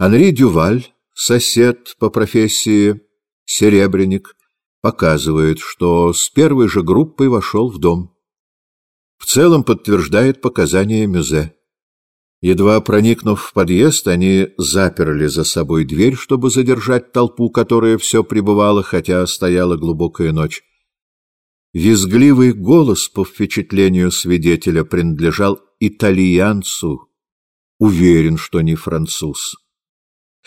Анри Дюваль, сосед по профессии серебряник, показывает, что с первой же группой вошел в дом. В целом подтверждает показания Мюзе. Едва проникнув в подъезд, они заперли за собой дверь, чтобы задержать толпу, которая все пребывала, хотя стояла глубокая ночь. Визгливый голос, по впечатлению свидетеля, принадлежал итальянцу, уверен, что не француз.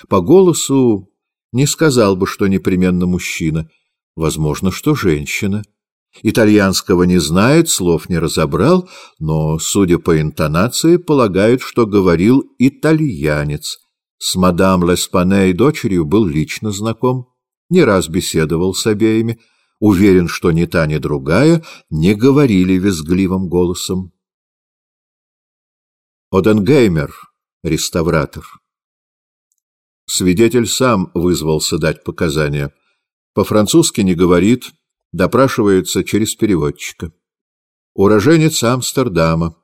По голосу не сказал бы, что непременно мужчина, возможно, что женщина. Итальянского не знает, слов не разобрал, но, судя по интонации, полагают, что говорил итальянец. С мадам Леспане и дочерью был лично знаком, не раз беседовал с обеими, уверен, что ни та, ни другая не говорили визгливым голосом. Оденгеймер, реставратор. Свидетель сам вызвался дать показания. По-французски не говорит, допрашивается через переводчика. Уроженец Амстердама.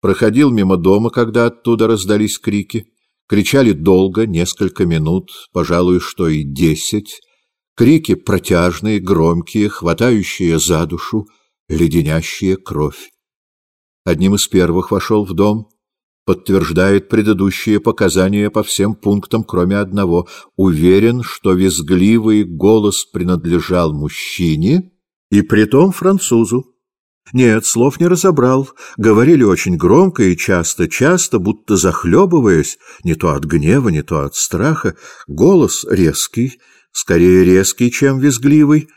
Проходил мимо дома, когда оттуда раздались крики. Кричали долго, несколько минут, пожалуй, что и десять. Крики протяжные, громкие, хватающие за душу, леденящие кровь. Одним из первых вошел в дом, подтверждает предыдущие показания по всем пунктам, кроме одного. Уверен, что визгливый голос принадлежал мужчине, и притом французу. Нет, слов не разобрал. Говорили очень громко и часто-часто, будто захлебываясь, не то от гнева, не то от страха. Голос резкий, скорее резкий, чем визгливый.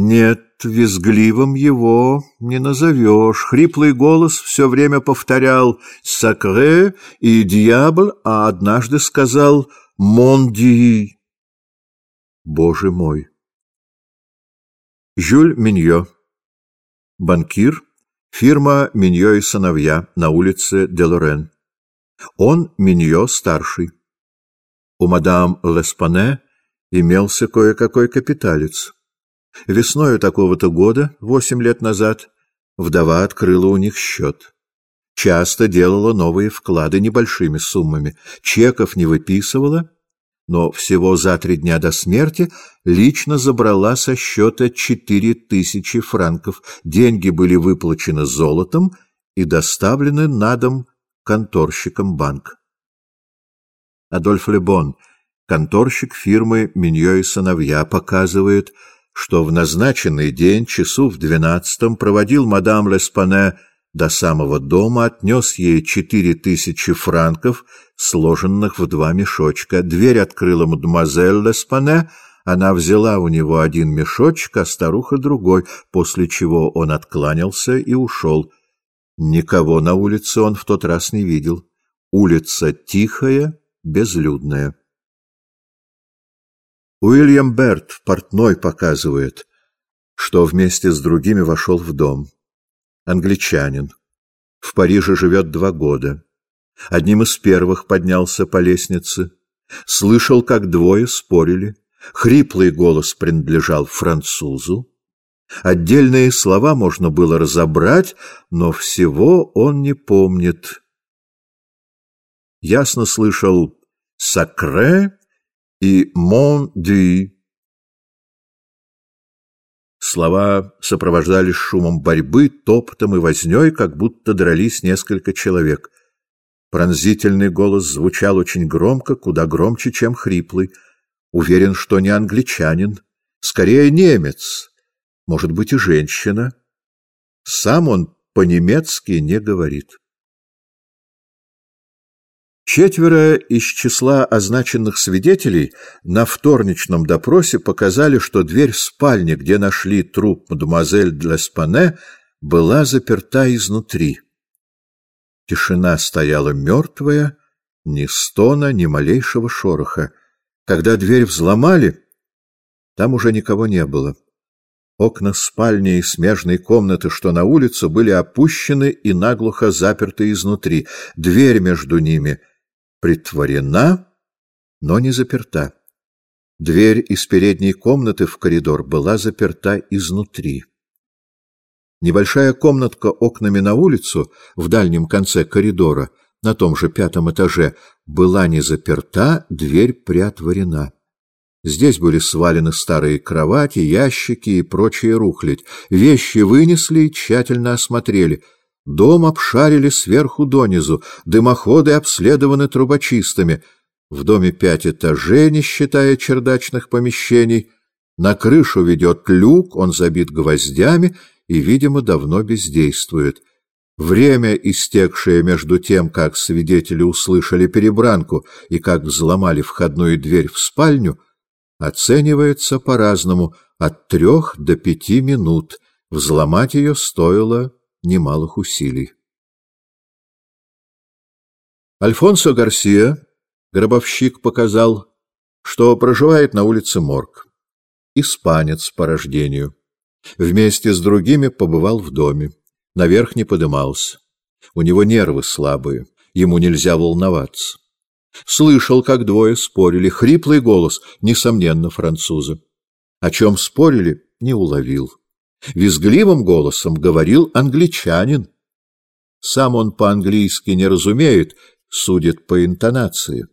Нет, визгливым его не назовешь. Хриплый голос все время повторял «сакре» и «дьябль», а однажды сказал «монди». Боже мой! Жюль Миньо. Банкир. Фирма Миньо и сыновья на улице Делорен. Он Миньо старший. У мадам Леспане имелся кое-какой капиталец. Весною такого-то года, восемь лет назад, вдова открыла у них счет. Часто делала новые вклады небольшими суммами, чеков не выписывала, но всего за три дня до смерти лично забрала со счета четыре тысячи франков. Деньги были выплачены золотом и доставлены на дом конторщиком банка. Адольф Лебон, конторщик фирмы «Миньо и сыновья», показывает, что в назначенный день, часу в двенадцатом, проводил мадам Леспане до самого дома, отнес ей четыре тысячи франков, сложенных в два мешочка. Дверь открыла мадемуазель Леспане, она взяла у него один мешочек, а старуха другой, после чего он откланялся и ушел. Никого на улице он в тот раз не видел. Улица тихая, безлюдная. Уильям Берт, портной, показывает, что вместе с другими вошел в дом. Англичанин. В Париже живет два года. Одним из первых поднялся по лестнице. Слышал, как двое спорили. Хриплый голос принадлежал французу. Отдельные слова можно было разобрать, но всего он не помнит. Ясно слышал «сакре» и «Мон ди». Слова сопровождались шумом борьбы, топотом и вознёй, как будто дрались несколько человек. Пронзительный голос звучал очень громко, куда громче, чем хриплый. Уверен, что не англичанин, скорее немец, может быть и женщина. Сам он по-немецки не говорит. Четверо из числа означенных свидетелей на вторничном допросе показали, что дверь спальни, где нашли труп мадемуазель Длеспане, была заперта изнутри. Тишина стояла мертвая, ни стона, ни малейшего шороха. Когда дверь взломали, там уже никого не было. Окна спальни и смежной комнаты, что на улицу, были опущены и наглухо заперты изнутри. Дверь между ними — притворена, но не заперта. Дверь из передней комнаты в коридор была заперта изнутри. Небольшая комнатка окнами на улицу в дальнем конце коридора на том же пятом этаже, была не заперта, дверь приотворена. Здесь были свалены старые кровати, ящики и прочие рухлядь. Вещи вынесли и тщательно осмотрели. Дом обшарили сверху донизу, дымоходы обследованы трубочистами. В доме пять этажей, не считая чердачных помещений. На крышу ведет люк, он забит гвоздями и, видимо, давно бездействует. Время, истекшее между тем, как свидетели услышали перебранку и как взломали входную дверь в спальню, оценивается по-разному от трех до пяти минут. Взломать ее стоило немалых усилий. Альфонсо Гарсия, гробовщик, показал, что проживает на улице Морг. Испанец по рождению. Вместе с другими побывал в доме. Наверх не подымался. У него нервы слабые, ему нельзя волноваться. Слышал, как двое спорили. Хриплый голос, несомненно, французы. О чем спорили, не уловил. Визгливым голосом говорил англичанин. Сам он по-английски не разумеет, судит по интонации.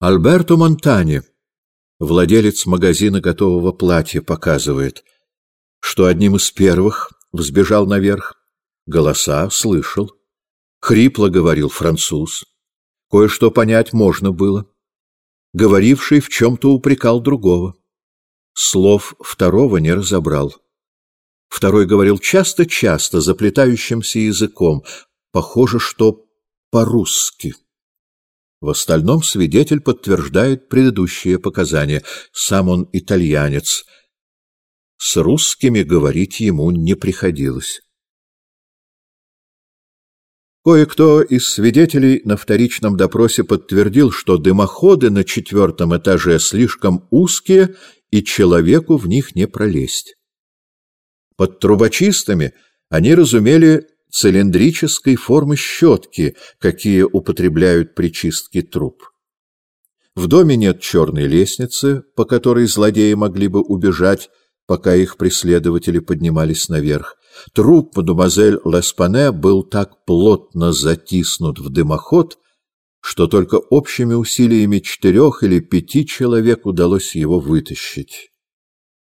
Альберто Монтани, владелец магазина готового платья, показывает, что одним из первых взбежал наверх. Голоса слышал. Хрипло говорил француз. Кое-что понять можно было. Говоривший в чем-то упрекал другого. Слов второго не разобрал. Второй говорил часто-часто, заплетающимся языком. Похоже, что по-русски. В остальном свидетель подтверждает предыдущие показания. Сам он итальянец. С русскими говорить ему не приходилось. Кое-кто из свидетелей на вторичном допросе подтвердил, что дымоходы на четвертом этаже слишком узкие, и человеку в них не пролезть. Под трубочистами они разумели цилиндрической формы щетки, какие употребляют при чистке труб. В доме нет черной лестницы, по которой злодеи могли бы убежать, пока их преследователи поднимались наверх. Труп мадемуазель Леспане был так плотно затиснут в дымоход, что только общими усилиями четырех или пяти человек удалось его вытащить.